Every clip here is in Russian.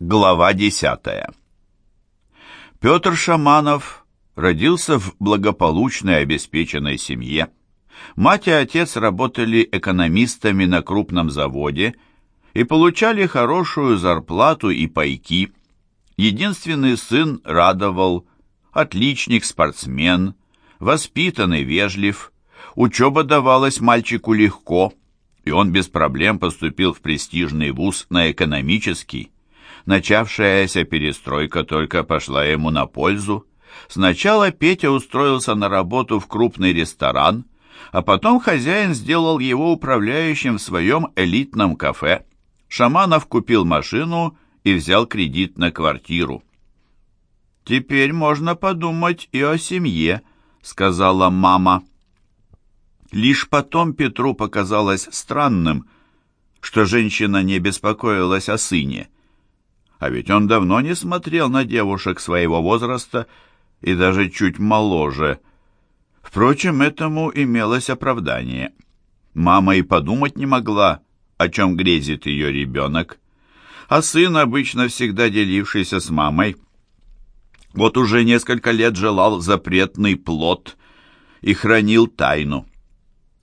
Глава десятая. Петр Шаманов родился в благополучной обеспеченной семье. Мать и отец работали экономистами на крупном заводе и получали хорошую зарплату и пайки. Единственный сын радовал, отличник, спортсмен, воспитанный, вежлив. Учеба давалась мальчику легко, и он без проблем поступил в престижный вуз на экономический. Начавшаяся перестройка только пошла ему на пользу. Сначала Петя устроился на работу в крупный ресторан, а потом хозяин сделал его управляющим в своем элитном кафе. Шаманов купил машину и взял кредит на квартиру. «Теперь можно подумать и о семье», — сказала мама. Лишь потом Петру показалось странным, что женщина не беспокоилась о сыне. А ведь он давно не смотрел на девушек своего возраста и даже чуть моложе. Впрочем, этому имелось оправдание. Мама и подумать не могла, о чем грезит ее ребенок. А сын, обычно всегда делившийся с мамой, вот уже несколько лет желал запретный плод и хранил тайну.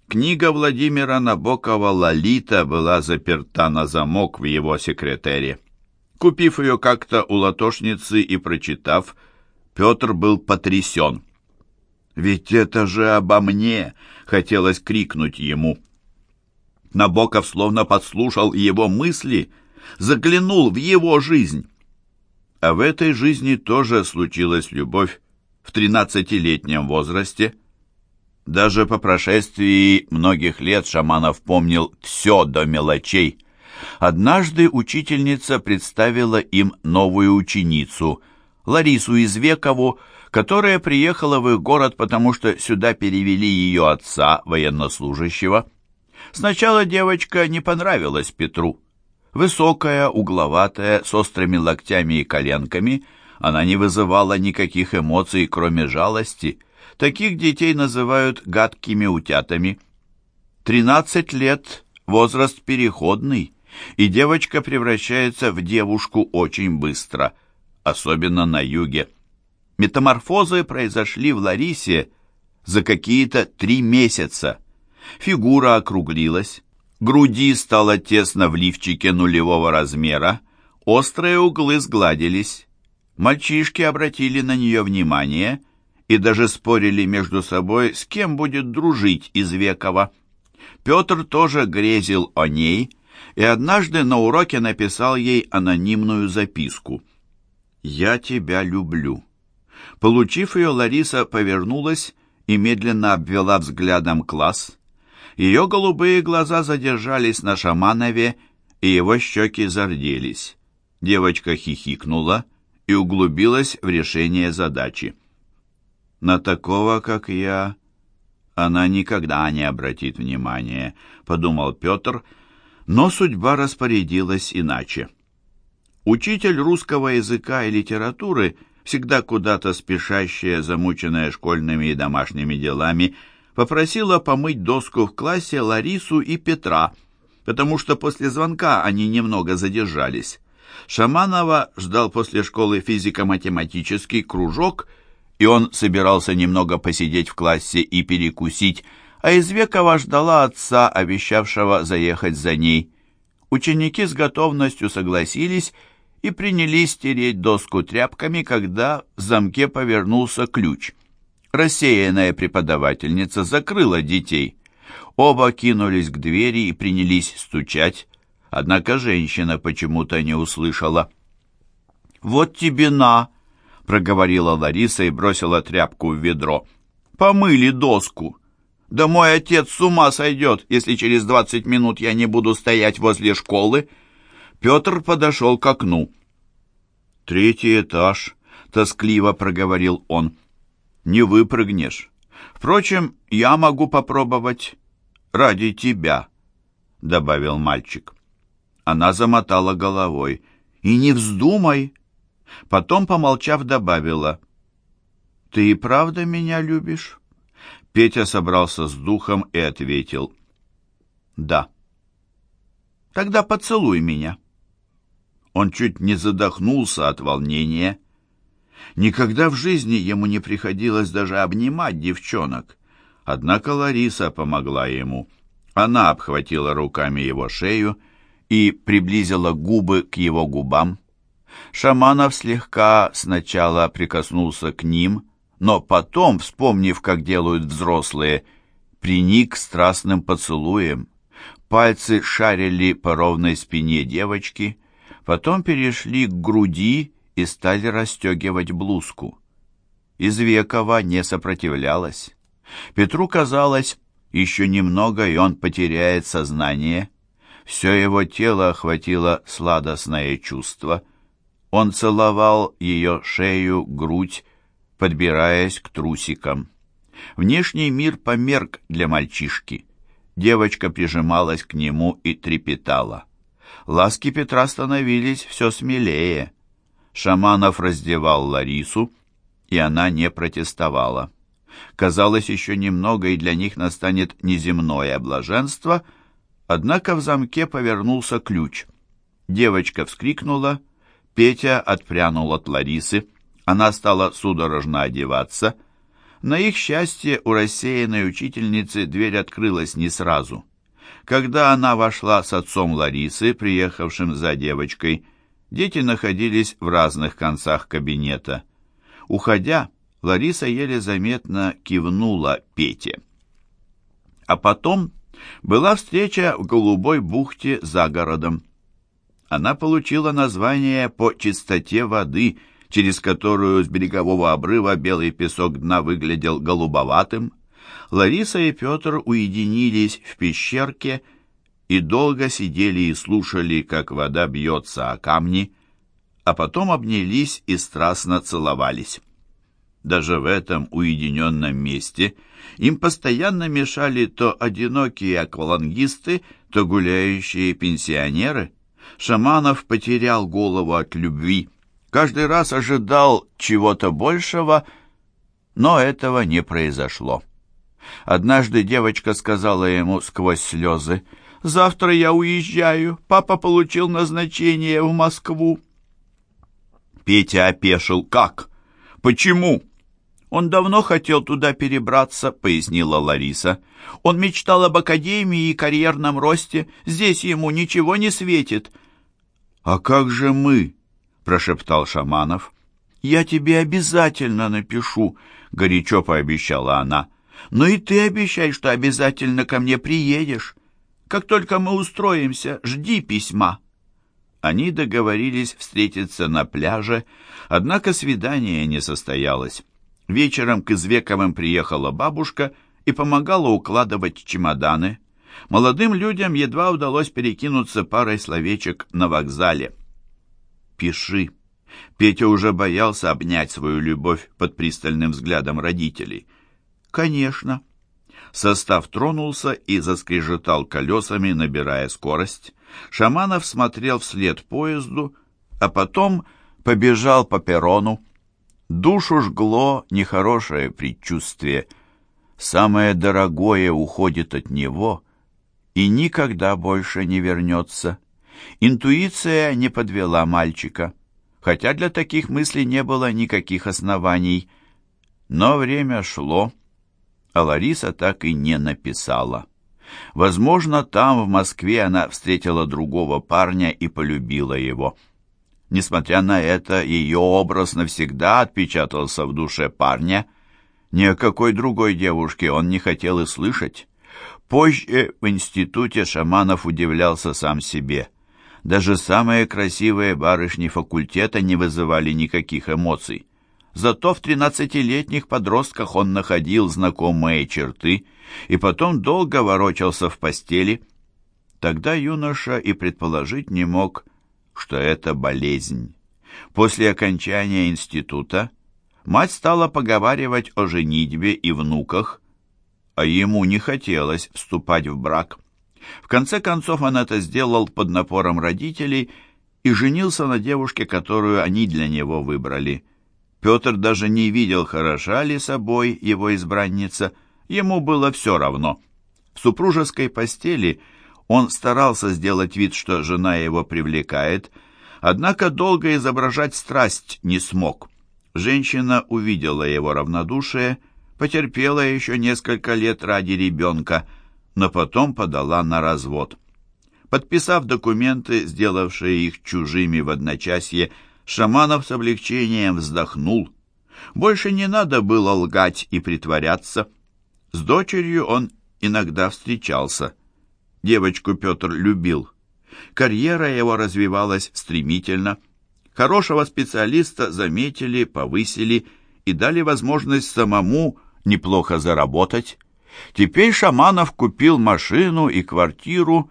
Книга Владимира Набокова «Лолита» была заперта на замок в его секретере. Купив ее как-то у латошницы и прочитав, Петр был потрясен. «Ведь это же обо мне!» — хотелось крикнуть ему. Набоков словно подслушал его мысли, заглянул в его жизнь. А в этой жизни тоже случилась любовь в тринадцатилетнем возрасте. Даже по прошествии многих лет Шаманов помнил все до мелочей — Однажды учительница представила им новую ученицу, Ларису Извекову, которая приехала в их город, потому что сюда перевели ее отца, военнослужащего. Сначала девочка не понравилась Петру. Высокая, угловатая, с острыми локтями и коленками, она не вызывала никаких эмоций, кроме жалости. Таких детей называют гадкими утятами. Тринадцать лет — возраст переходный и девочка превращается в девушку очень быстро, особенно на юге. Метаморфозы произошли в Ларисе за какие-то три месяца. Фигура округлилась, груди стало тесно в лифчике нулевого размера, острые углы сгладились. Мальчишки обратили на нее внимание и даже спорили между собой, с кем будет дружить из Векова. Петр тоже грезил о ней, и однажды на уроке написал ей анонимную записку. «Я тебя люблю». Получив ее, Лариса повернулась и медленно обвела взглядом класс. Ее голубые глаза задержались на Шаманове, и его щеки зарделись. Девочка хихикнула и углубилась в решение задачи. «На такого, как я, она никогда не обратит внимания», — подумал Петр, — но судьба распорядилась иначе. Учитель русского языка и литературы, всегда куда-то спешащая, замученная школьными и домашними делами, попросила помыть доску в классе Ларису и Петра, потому что после звонка они немного задержались. Шаманова ждал после школы физико-математический кружок, и он собирался немного посидеть в классе и перекусить, а Извекова ждала отца, обещавшего заехать за ней. Ученики с готовностью согласились и принялись стереть доску тряпками, когда в замке повернулся ключ. Рассеянная преподавательница закрыла детей. Оба кинулись к двери и принялись стучать, однако женщина почему-то не услышала. «Вот тебе на!» — проговорила Лариса и бросила тряпку в ведро. «Помыли доску!» Да мой отец с ума сойдет, если через двадцать минут я не буду стоять возле школы. Петр подошел к окну. Третий этаж, тоскливо проговорил он. Не выпрыгнешь. Впрочем, я могу попробовать ради тебя, добавил мальчик. Она замотала головой. И не вздумай. Потом, помолчав, добавила. Ты и правда меня любишь? Петя собрался с духом и ответил «Да». «Тогда поцелуй меня». Он чуть не задохнулся от волнения. Никогда в жизни ему не приходилось даже обнимать девчонок. Однако Лариса помогла ему. Она обхватила руками его шею и приблизила губы к его губам. Шаманов слегка сначала прикоснулся к ним, но потом, вспомнив, как делают взрослые, приник страстным поцелуем. Пальцы шарили по ровной спине девочки, потом перешли к груди и стали расстегивать блузку. Извекова не сопротивлялась. Петру казалось, еще немного, и он потеряет сознание. Все его тело охватило сладостное чувство. Он целовал ее шею, грудь, подбираясь к трусикам. Внешний мир померк для мальчишки. Девочка прижималась к нему и трепетала. Ласки Петра становились все смелее. Шаманов раздевал Ларису, и она не протестовала. Казалось, еще немного, и для них настанет неземное блаженство, однако в замке повернулся ключ. Девочка вскрикнула, Петя отпрянул от Ларисы, она стала судорожно одеваться. На их счастье у рассеянной учительницы дверь открылась не сразу. Когда она вошла с отцом Ларисы, приехавшим за девочкой, дети находились в разных концах кабинета. Уходя, Лариса еле заметно кивнула Пете. А потом была встреча в Голубой бухте за городом. Она получила название по чистоте воды, через которую с берегового обрыва белый песок дна выглядел голубоватым. Лариса и Петр уединились в пещерке и долго сидели и слушали, как вода бьется о камни, а потом обнялись и страстно целовались. Даже в этом уединенном месте им постоянно мешали то одинокие аквалангисты, то гуляющие пенсионеры. Шаманов потерял голову от любви, каждый раз ожидал чего-то большего, но этого не произошло. Однажды девочка сказала ему сквозь слезы, «Завтра я уезжаю, папа получил назначение в Москву». Петя опешил. «Как? Почему?» «Он давно хотел туда перебраться», — пояснила Лариса. «Он мечтал об академии и карьерном росте. Здесь ему ничего не светит». «А как же мы?» — прошептал Шаманов. «Я тебе обязательно напишу», — горячо пообещала она. «Но и ты обещай, что обязательно ко мне приедешь. Как только мы устроимся, жди письма». Они договорились встретиться на пляже, однако свидание не состоялось. Вечером к Извековым приехала бабушка и помогала укладывать чемоданы. Молодым людям едва удалось перекинуться парой словечек на вокзале. «Пиши». Петя уже боялся обнять свою любовь под пристальным взглядом родителей. «Конечно». Состав тронулся и заскрежетал колесами, набирая скорость. Шаманов смотрел вслед поезду, а потом побежал по перрону. Душу жгло нехорошее предчувствие. Самое дорогое уходит от него и никогда больше не вернется. Интуиция не подвела мальчика, хотя для таких мыслей не было никаких оснований. Но время шло, а Лариса так и не написала. Возможно, там, в Москве, она встретила другого парня и полюбила его. Несмотря на это, ее образ навсегда отпечатался в душе парня. Ни о какой другой девушке он не хотел и слышать. Позже в институте Шаманов удивлялся сам себе. Даже самые красивые барышни факультета не вызывали никаких эмоций. Зато в тринадцатилетних подростках он находил знакомые черты и потом долго ворочался в постели. Тогда юноша и предположить не мог, что это болезнь. После окончания института мать стала поговаривать о женитьбе и внуках, а ему не хотелось вступать в брак. В конце концов он это сделал под напором родителей и женился на девушке, которую они для него выбрали. Петр даже не видел, хороша ли собой его избранница, ему было все равно. В супружеской постели – он старался сделать вид, что жена его привлекает, Однако долго изображать страсть не смог. Женщина увидела его равнодушие, потерпела еще несколько лет ради ребенка, но потом подала на развод. Подписав документы, сделавшие их чужими в одночасье, Шаманов с облегчением вздохнул. Больше не надо было лгать и притворяться. С дочерью он иногда встречался. Девочку Петр любил. Карьера его развивалась стремительно. Хорошего специалиста заметили, повысили и дали возможность самому неплохо заработать. Теперь Шаманов купил машину и квартиру,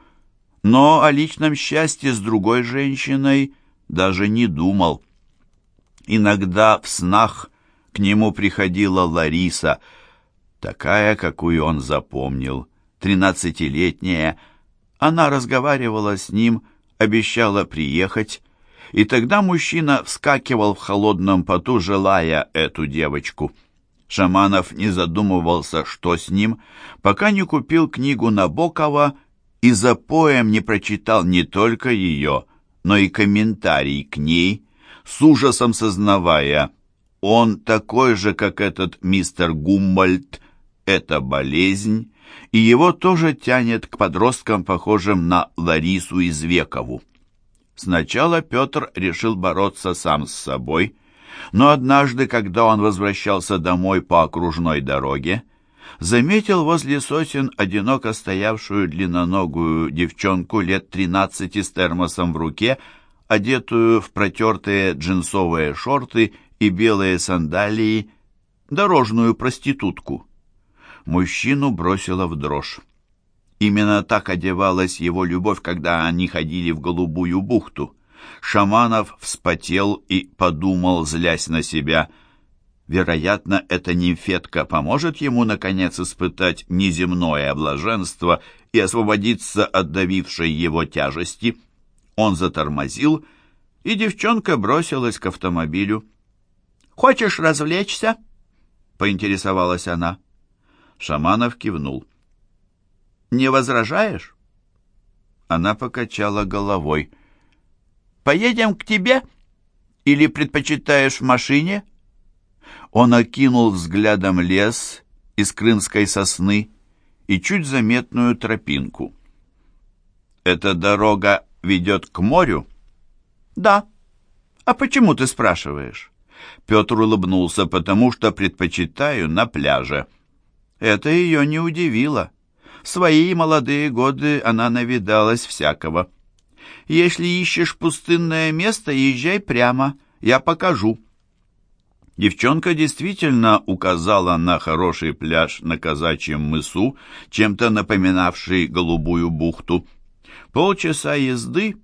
но о личном счастье с другой женщиной даже не думал. Иногда в снах к нему приходила Лариса, такая, какую он запомнил, тринадцатилетняя. Она разговаривала с ним, обещала приехать, и тогда мужчина вскакивал в холодном поту, желая эту девочку. Шаманов не задумывался, что с ним, пока не купил книгу Набокова и за поем не прочитал не только ее, но и комментарий к ней, с ужасом сознавая, он такой же, как этот мистер Гумбольд, это болезнь, и его тоже тянет к подросткам, похожим на Ларису Извекову. Сначала Петр решил бороться сам с собой, но однажды, когда он возвращался домой по окружной дороге, заметил возле сосен одиноко стоявшую длинноногую девчонку лет тринадцати с термосом в руке, одетую в протертые джинсовые шорты и белые сандалии, дорожную проститутку. Мужчину бросила в дрожь. Именно так одевалась его любовь, когда они ходили в Голубую бухту. Шаманов вспотел и подумал, злясь на себя — Вероятно, эта нимфетка поможет ему, наконец, испытать неземное блаженство и освободиться от давившей его тяжести. Он затормозил, и девчонка бросилась к автомобилю. «Хочешь развлечься?» — поинтересовалась она. Шаманов кивнул. «Не возражаешь?» Она покачала головой. «Поедем к тебе? Или предпочитаешь в машине?» Он окинул взглядом лес из крымской сосны и чуть заметную тропинку. «Эта дорога ведет к морю?» «Да. А почему ты спрашиваешь?» Петр улыбнулся, потому что предпочитаю на пляже. Это ее не удивило. В свои молодые годы она навидалась всякого. «Если ищешь пустынное место, езжай прямо, я покажу». Девчонка действительно указала на хороший пляж на казачьем мысу, чем-то напоминавший голубую бухту. Полчаса езды,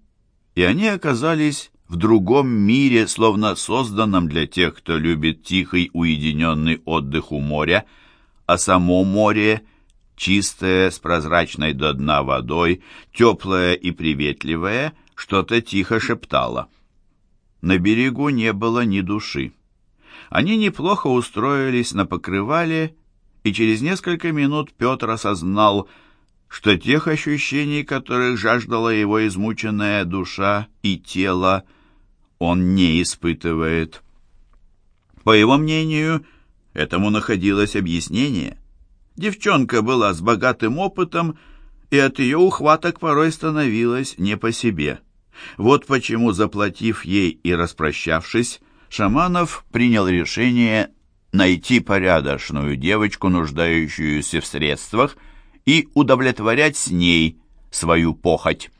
и они оказались в другом мире, словно созданном для тех, кто любит тихий уединенный отдых у моря, а само море, чистое, с прозрачной до дна водой, теплое и приветливое, что-то тихо шептало. На берегу не было ни души. Они неплохо устроились на покрывале, и через несколько минут Петр осознал, что тех ощущений, которых жаждала его измученная душа и тело, он не испытывает. По его мнению, этому находилось объяснение. Девчонка была с богатым опытом, и от ее ухваток порой становилось не по себе. Вот почему, заплатив ей и распрощавшись, Шаманов принял решение найти порядочную девочку, нуждающуюся в средствах, и удовлетворять с ней свою похоть.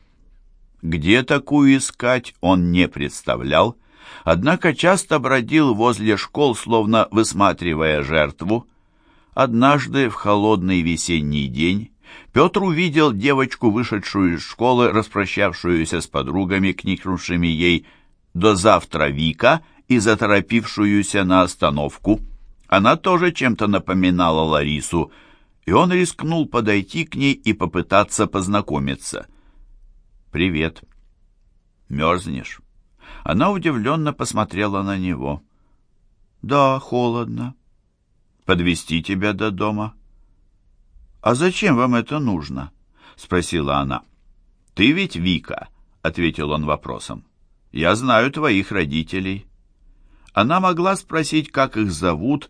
Где такую искать, он не представлял, однако часто бродил возле школ, словно высматривая жертву. Однажды в холодный весенний день Петр увидел девочку, вышедшую из школы, распрощавшуюся с подругами, книгнувшими ей «До завтра, Вика», и заторопившуюся на остановку. Она тоже чем-то напоминала Ларису, и он рискнул подойти к ней и попытаться познакомиться. «Привет. Мерзнешь?» Она удивленно посмотрела на него. «Да, холодно. Подвести тебя до дома?» «А зачем вам это нужно?» — спросила она. «Ты ведь Вика», — ответил он вопросом. Я знаю твоих родителей». Она могла спросить, как их зовут,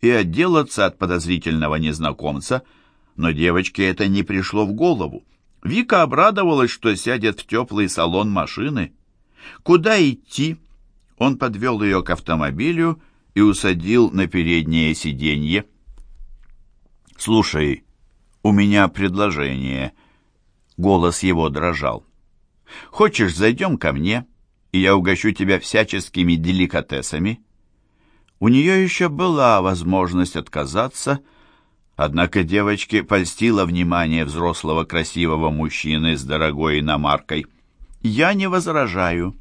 и отделаться от подозрительного незнакомца, но девочке это не пришло в голову. Вика обрадовалась, что сядет в теплый салон машины. «Куда идти?» Он подвел ее к автомобилю и усадил на переднее сиденье. «Слушай, у меня предложение». Голос его дрожал. «Хочешь, зайдем ко мне, и я угощу тебя всяческими деликатесами?» У нее еще была возможность отказаться, однако девочке польстило внимание взрослого красивого мужчины с дорогой иномаркой. «Я не возражаю».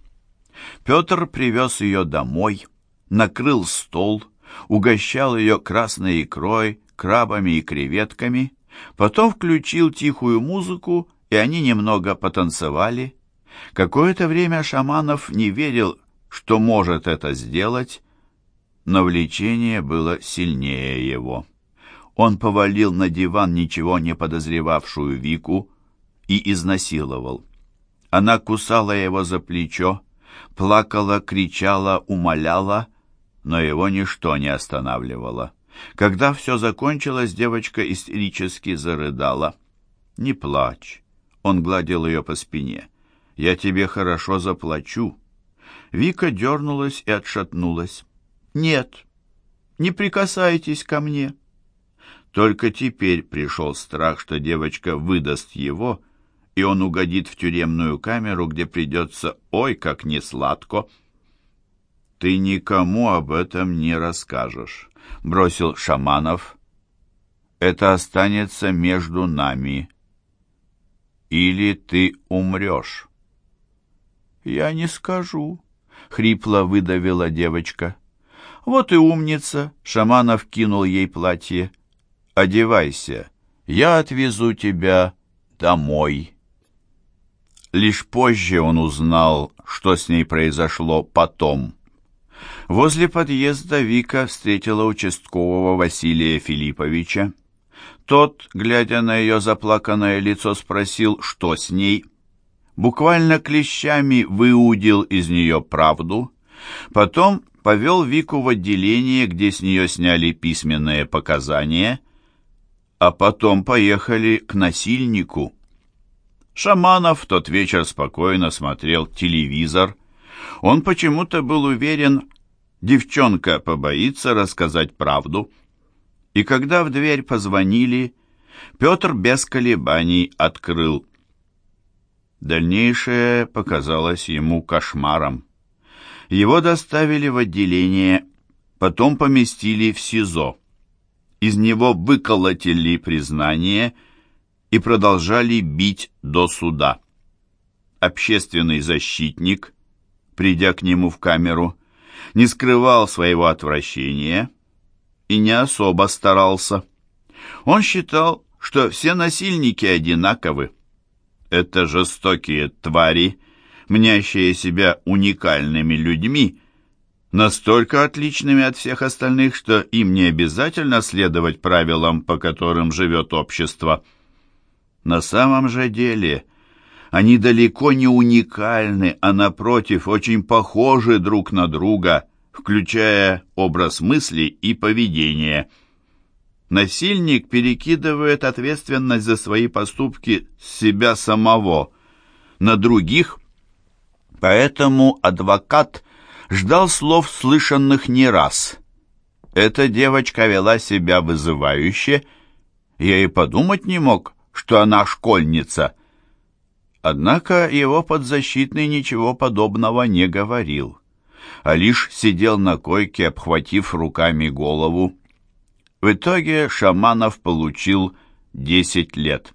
Петр привез ее домой, накрыл стол, угощал ее красной икрой, крабами и креветками, потом включил тихую музыку, и они немного потанцевали. Какое-то время Шаманов не верил, что может это сделать, но влечение было сильнее его. Он повалил на диван ничего не подозревавшую Вику и изнасиловал. Она кусала его за плечо, плакала, кричала, умоляла, но его ничто не останавливало. Когда все закончилось, девочка истерически зарыдала. «Не плачь!» Он гладил ее по спине. «Я тебе хорошо заплачу!» Вика дернулась и отшатнулась. «Нет, не прикасайтесь ко мне!» Только теперь пришел страх, что девочка выдаст его, и он угодит в тюремную камеру, где придется «Ой, как несладко!» «Ты никому об этом не расскажешь», — бросил Шаманов. «Это останется между нами. Или ты умрешь». «Я не скажу», — хрипло выдавила девочка. «Вот и умница!» — Шаманов кинул ей платье. «Одевайся, я отвезу тебя домой». Лишь позже он узнал, что с ней произошло потом. Возле подъезда Вика встретила участкового Василия Филипповича. Тот, глядя на ее заплаканное лицо, спросил, что с ней. Буквально клещами выудил из нее правду. Потом повел Вику в отделение, где с нее сняли письменные показания, а потом поехали к насильнику. Шаманов в тот вечер спокойно смотрел телевизор. Он почему-то был уверен, девчонка побоится рассказать правду. И когда в дверь позвонили, Петр без колебаний открыл. Дальнейшее показалось ему кошмаром. Его доставили в отделение, потом поместили в СИЗО. Из него выколотили признание и продолжали бить до суда. Общественный защитник, придя к нему в камеру, не скрывал своего отвращения и не особо старался. Он считал, что все насильники одинаковы. Это жестокие твари, мнящие себя уникальными людьми, настолько отличными от всех остальных, что им не обязательно следовать правилам, по которым живет общество. На самом же деле они далеко не уникальны, а напротив, очень похожи друг на друга, включая образ мысли и поведения. Насильник перекидывает ответственность за свои поступки с себя самого на других, поэтому адвокат ждал слов, слышанных не раз. Эта девочка вела себя вызывающе, я и подумать не мог, что она школьница – Однако его подзащитный ничего подобного не говорил, а лишь сидел на койке, обхватив руками голову. В итоге Шаманов получил 10 лет.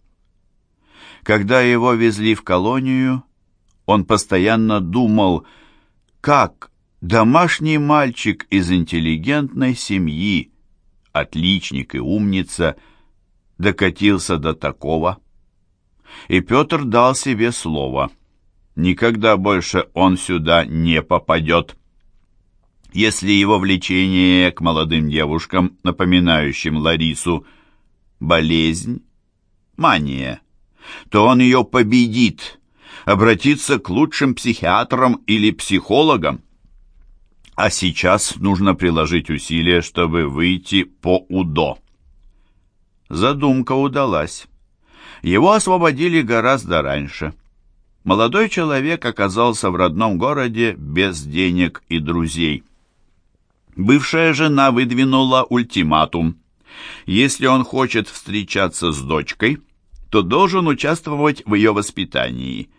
Когда его везли в колонию, он постоянно думал, как домашний мальчик из интеллигентной семьи, отличник и умница, докатился до такого – и Петр дал себе слово. Никогда больше он сюда не попадет. Если его влечение к молодым девушкам, напоминающим Ларису, болезнь, мания, то он ее победит, обратиться к лучшим психиатрам или психологам. А сейчас нужно приложить усилия, чтобы выйти по УДО. Задумка удалась. Его освободили гораздо раньше. Молодой человек оказался в родном городе без денег и друзей. Бывшая жена выдвинула ультиматум. Если он хочет встречаться с дочкой, то должен участвовать в ее воспитании,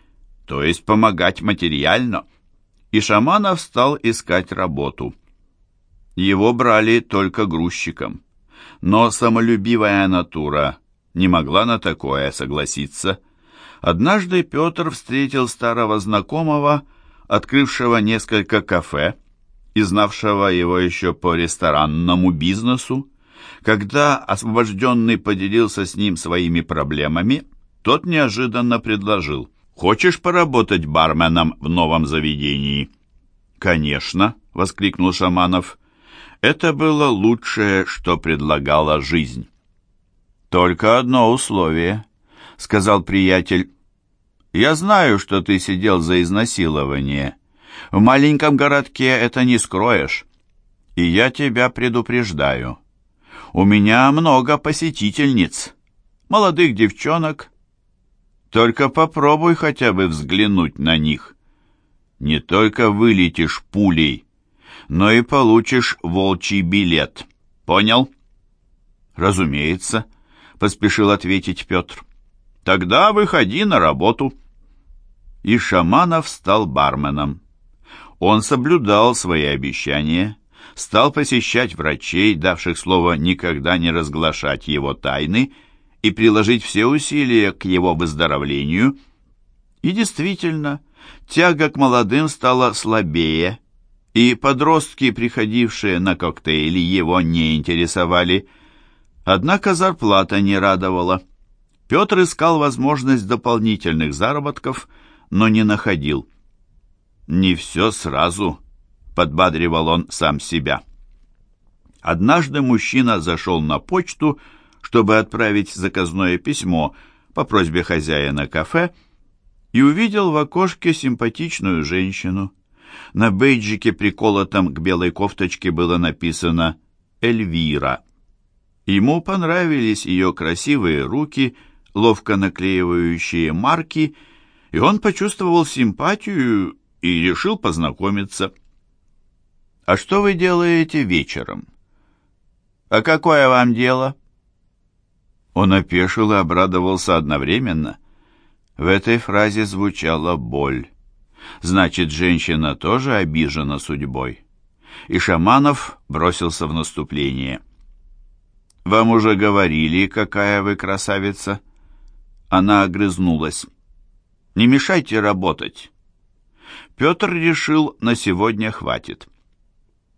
то есть помогать материально. И Шаманов стал искать работу. Его брали только грузчиком. Но самолюбивая натура не могла на такое согласиться. Однажды Петр встретил старого знакомого, открывшего несколько кафе, и знавшего его еще по ресторанному бизнесу. Когда освобожденный поделился с ним своими проблемами, тот неожиданно предложил «Хочешь поработать барменом в новом заведении?» «Конечно», — воскликнул Шаманов. «Это было лучшее, что предлагала жизнь». «Только одно условие», — сказал приятель. «Я знаю, что ты сидел за изнасилование, в маленьком городке это не скроешь. И я тебя предупреждаю. У меня много посетительниц, молодых девчонок. Только попробуй хотя бы взглянуть на них. Не только вылетишь пулей, но и получишь волчий билет. Понял? Разумеется, поспешил ответить Петр. Тогда выходи на работу. И Шаманов стал барменом. Он соблюдал свои обещания, стал посещать врачей, давших слово никогда не разглашать его тайны и приложить все усилия к его выздоровлению. И действительно, тяга к молодым стала слабее, и подростки, приходившие на коктейли, его не интересовали. Однако зарплата не радовала. Петр искал возможность дополнительных заработков, но не находил. «Не все сразу», — подбадривал он сам себя. Однажды мужчина зашел на почту, чтобы отправить заказное письмо по просьбе хозяина кафе, и увидел в окошке симпатичную женщину. На бейджике, приколотом к белой кофточке, было написано «Эльвира». Ему понравились ее красивые руки, ловко наклеивающие марки, и он почувствовал симпатию и решил познакомиться. «А что вы делаете вечером?» «А какое вам дело?» Он опешил и обрадовался одновременно. В этой фразе звучала боль. Значит, женщина тоже обижена судьбой. И Шаманов бросился в наступление. «Вам уже говорили, какая вы красавица?» Она огрызнулась. «Не мешайте работать. Петр решил, на сегодня хватит.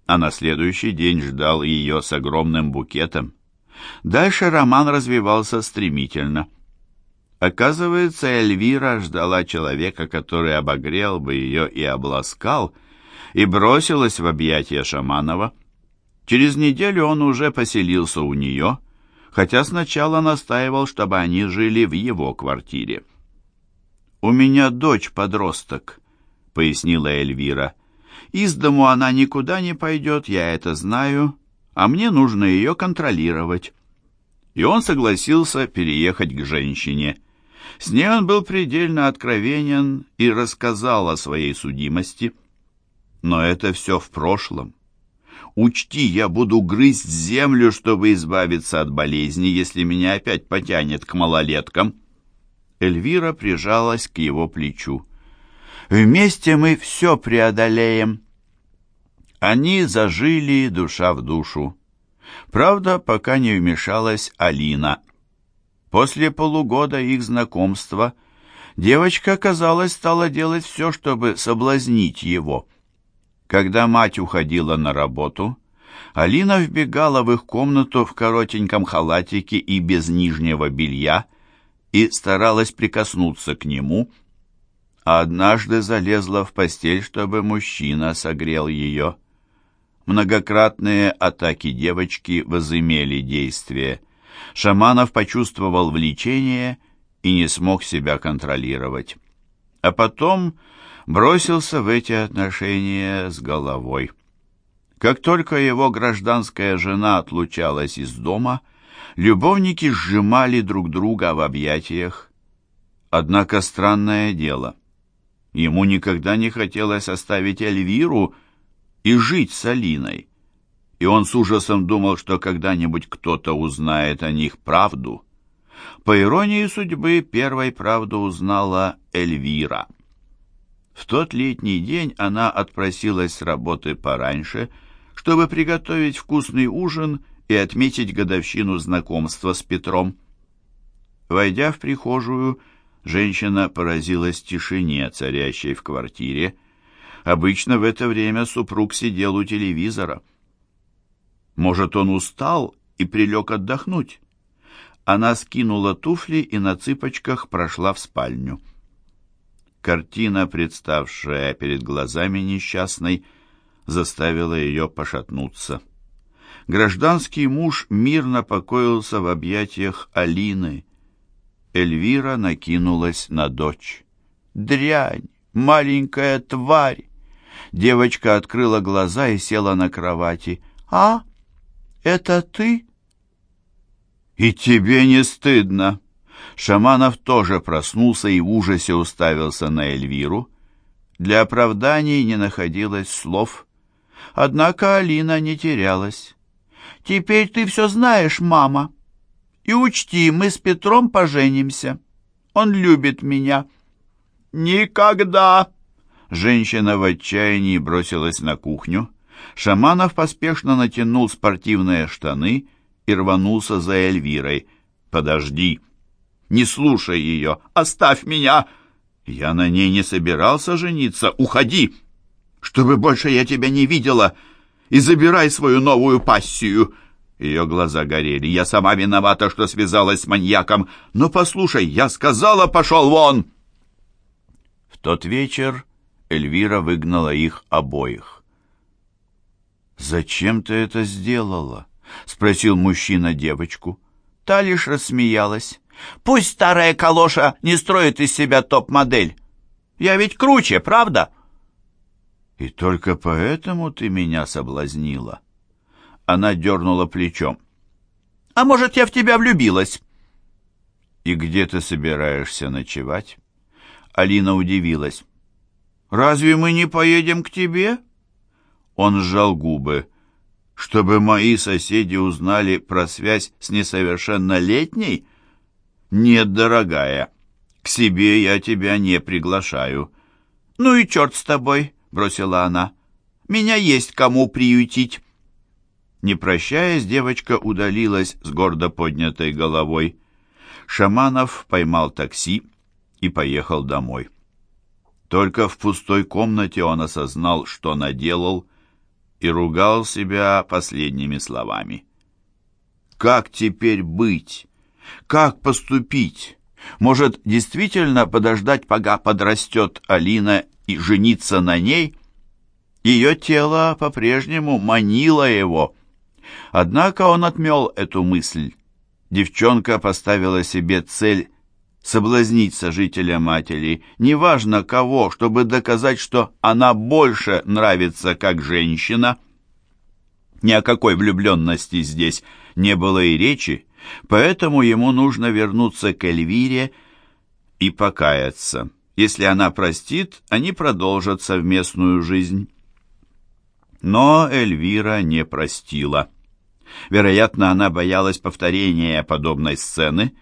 А на следующий день ждал ее с огромным букетом. Дальше роман развивался стремительно. Оказывается, Эльвира ждала человека, который обогрел бы ее и обласкал, и бросилась в объятия Шаманова. Через неделю он уже поселился у нее, хотя сначала настаивал, чтобы они жили в его квартире. «У меня дочь-подросток», — пояснила Эльвира. «Из дому она никуда не пойдет, я это знаю, а мне нужно ее контролировать». И он согласился переехать к женщине. С ней он был предельно откровенен и рассказал о своей судимости. Но это все в прошлом. Учти, я буду грызть землю, чтобы избавиться от болезни, если меня опять потянет к малолеткам. Эльвира прижалась к его плечу. Вместе мы все преодолеем. Они зажили душа в душу. Правда, пока не вмешалась Алина. После полугода их знакомства девочка, казалось, стала делать все, чтобы соблазнить его. Когда мать уходила на работу, Алина вбегала в их комнату в коротеньком халатике и без нижнего белья и старалась прикоснуться к нему – а однажды залезла в постель, чтобы мужчина согрел ее. Многократные атаки девочки возымели действие. Шаманов почувствовал влечение и не смог себя контролировать. а потом бросился в эти отношения с головой. Как только его гражданская жена отлучалась из дома, любовники сжимали друг друга в объятиях. Однако странное дело. Ему никогда не хотелось оставить Эльвиру и жить с Алиной. И он с ужасом думал, что когда-нибудь кто-то узнает о них правду. По иронии судьбы, первой правду узнала Эльвира. В тот летний день она отпросилась с работы пораньше, чтобы приготовить вкусный ужин и отметить годовщину знакомства с Петром. Войдя в прихожую, женщина поразилась тишине, царящей в квартире. Обычно в это время супруг сидел у телевизора. Может, он устал и прилег отдохнуть? Она скинула туфли и на цыпочках прошла в спальню. Картина, представшая перед глазами несчастной, заставила ее пошатнуться. Гражданский муж мирно покоился в объятиях Алины. Эльвира накинулась на дочь. «Дрянь! Маленькая тварь!» Девочка открыла глаза и села на кровати. «А? Это ты?» «И тебе не стыдно?» Шаманов тоже проснулся и в ужасе уставился на Эльвиру. Для оправданий не находилось слов. Однако Алина не терялась. «Теперь ты все знаешь, мама. И учти, мы с Петром поженимся. Он любит меня». «Никогда!» Женщина в отчаянии бросилась на кухню. Шаманов поспешно натянул спортивные штаны и рванулся за Эльвирой. «Подожди!» Не слушай ее, оставь меня. Я на ней не собирался жениться, уходи, чтобы больше я тебя не видела, и забирай свою новую пассию». Ее глаза горели. «Я сама виновата, что связалась с маньяком. Но послушай, я сказала, пошел вон!» В тот вечер Эльвира выгнала их обоих. «Зачем ты это сделала?» — спросил мужчина девочку. Та лишь рассмеялась. Пусть старая калоша не строит из себя топ-модель. Я ведь круче, правда? И только поэтому ты меня соблазнила. Она дернула плечом. А может, я в тебя влюбилась? И где ты собираешься ночевать? Алина удивилась. Разве мы не поедем к тебе? Он сжал губы. Чтобы мои соседи узнали про связь с несовершеннолетней? «Нет, дорогая, к себе я тебя не приглашаю». «Ну и черт с тобой», — бросила она. «Меня есть кому приютить». Не прощаясь, девочка удалилась с гордо поднятой головой. Шаманов поймал такси и поехал домой. Только в пустой комнате он осознал, что наделал, и ругал себя последними словами. «Как теперь быть?» Как поступить? Может, действительно подождать, пока подрастет Алина и жениться на ней? Ее тело по-прежнему манило его. Однако он отмел эту мысль. Девчонка поставила себе цель соблазнить сожителя матери, неважно кого, чтобы доказать, что она больше нравится как женщина. Ни о какой влюбленности здесь не было и речи. Поэтому ему нужно вернуться к Эльвире и покаяться. Если она простит, они продолжат совместную жизнь. Но Эльвира не простила. Вероятно, она боялась повторения подобной сцены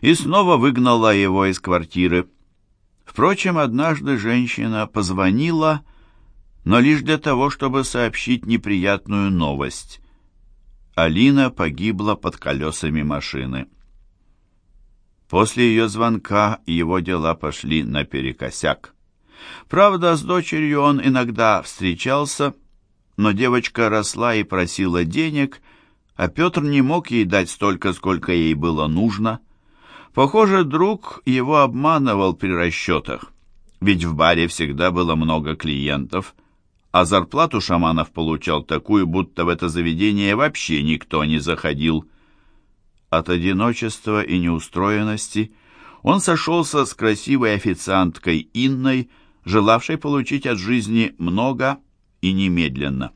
и снова выгнала его из квартиры. Впрочем, однажды женщина позвонила, но лишь для того, чтобы сообщить неприятную новость. Алина погибла под колесами машины. После ее звонка его дела пошли наперекосяк. Правда, с дочерью он иногда встречался, но девочка росла и просила денег, а Петр не мог ей дать столько, сколько ей было нужно. Похоже, друг его обманывал при расчетах, ведь в баре всегда было много клиентов – а зарплату Шаманов получал такую, будто в это заведение вообще никто не заходил. От одиночества и неустроенности Он сошелся с красивой официанткой Инной, желавшей получить от жизни много и немедленно.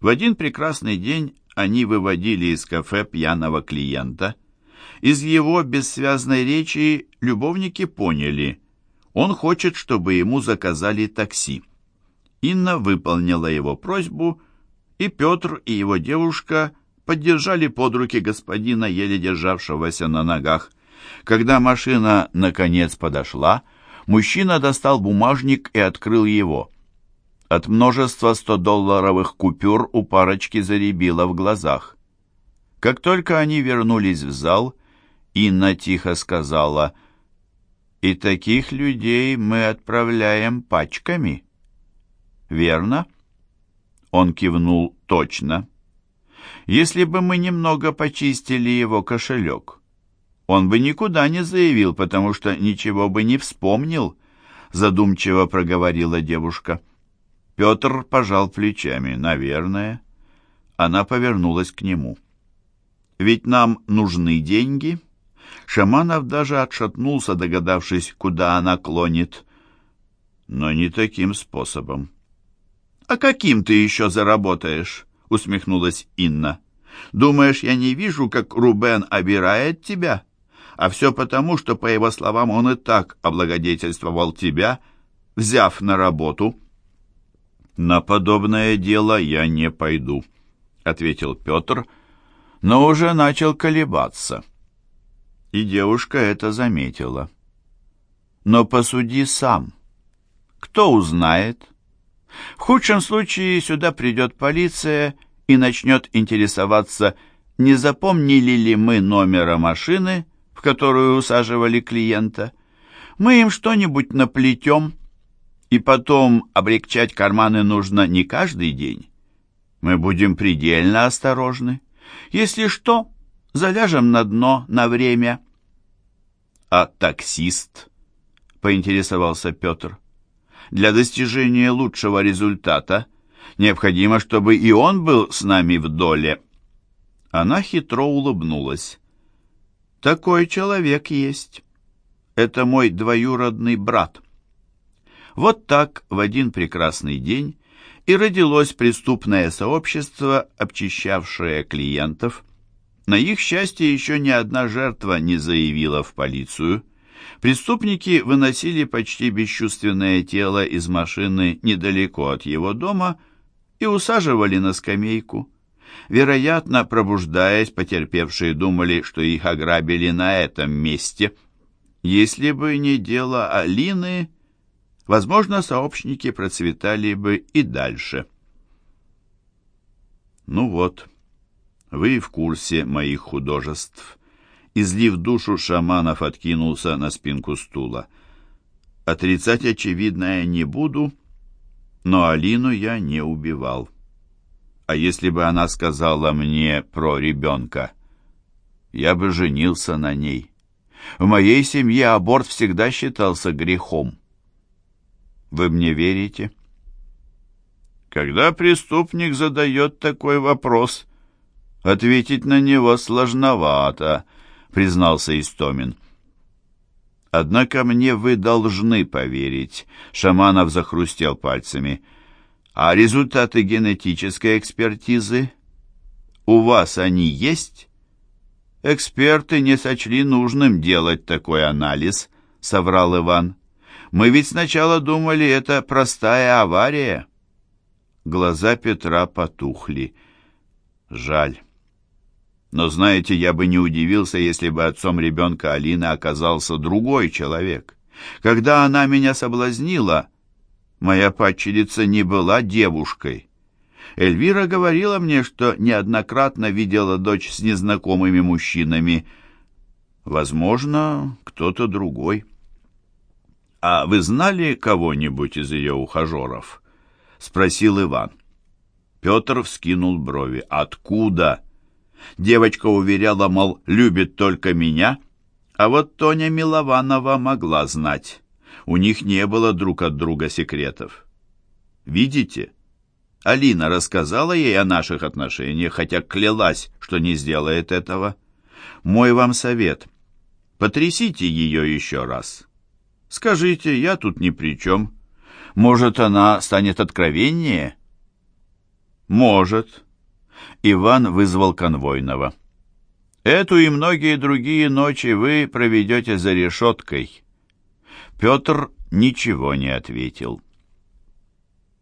В один прекрасный день они выводили из кафе пьяного клиента. Из его бессвязной речи любовники поняли, он хочет, чтобы ему заказали такси. Инна выполнила его просьбу, и Петр и его девушка поддержали под руки господина, еле державшегося на ногах. Когда машина, наконец, подошла, мужчина достал бумажник и открыл его. От множества 100-долларовых купюр у парочки заребило в глазах. Как только они вернулись в зал, Инна тихо сказала, «И таких людей мы отправляем пачками». «Верно?» Он кивнул точно. «Если бы мы немного почистили его кошелек, он бы никуда не заявил, потому что ничего бы не вспомнил», задумчиво проговорила девушка. Петр пожал плечами. «Наверное». Она повернулась к нему. «Ведь нам нужны деньги». Шаманов даже отшатнулся, догадавшись, куда она клонит. Но не таким способом. «А каким ты еще заработаешь?» — усмехнулась Инна. «Думаешь, я не вижу, как Рубен обирает тебя? А все потому, что, по его словам, он и так облагодетельствовал тебя, взяв на работу». «На подобное дело я не пойду», — ответил Петр, но уже начал колебаться. И девушка это заметила. «Но посуди сам. Кто узнает?» В худшем случае сюда придет полиция и начнет интересоваться, не запомнили ли мы номера машины, в которую усаживали клиента. Мы им что-нибудь наплетем, и потом облегчать карманы нужно не каждый день. Мы будем предельно осторожны. Если что, заляжем на дно на время. А таксист, поинтересовался Петр. Для достижения лучшего результата необходимо, чтобы и он был с нами в доле. Она хитро улыбнулась. Такой человек есть. Это мой двоюродный брат. Вот так в один прекрасный день и родилось преступное сообщество, обчищавшее клиентов. На их счастье еще ни одна жертва не заявила в полицию. Преступники выносили почти бесчувственное тело из машины недалеко от его дома и усаживали на скамейку. Вероятно, пробуждаясь, потерпевшие думали, что их ограбили на этом месте. Если бы не дело Алины, возможно, сообщники процветали бы и дальше. Ну вот, вы в курсе моих художеств. Излив душу, Шаманов откинулся на спинку стула. Отрицать очевидное не буду, но Алину я не убивал. А если бы она сказала мне про ребенка, я бы женился на ней. В моей семье аборт всегда считался грехом. Вы мне верите? Когда преступник задает такой вопрос, ответить на него сложновато, признался Истомин. Однако мне вы должны поверить, Шаманов захрустел пальцами. А результаты генетической экспертизы? У вас они есть? Эксперты не сочли нужным делать такой анализ, соврал Иван. Мы ведь сначала думали, это простая авария. Глаза Петра потухли. Жаль. Но, знаете, я бы не удивился, если бы отцом ребенка Алины оказался другой человек. Когда она меня соблазнила, моя падчерица не была девушкой. Эльвира говорила мне, что неоднократно видела дочь с незнакомыми мужчинами. Возможно, кто-то другой. «А вы знали кого-нибудь из ее ухажеров?» — спросил Иван. Петр вскинул брови. «Откуда?» Девочка уверяла, мол, любит только меня, а вот Тоня Милованова могла знать. У них не было друг от друга секретов. Видите? Алина рассказала ей о наших отношениях, хотя клялась, что не сделает этого. Мой вам совет — Потрясите ее еще раз. Скажите, я тут ни при чем. Может, она станет откровеннее? Может. Иван вызвал конвойного. Эту и многие другие ночи вы проведете за решеткой. Петр ничего не ответил.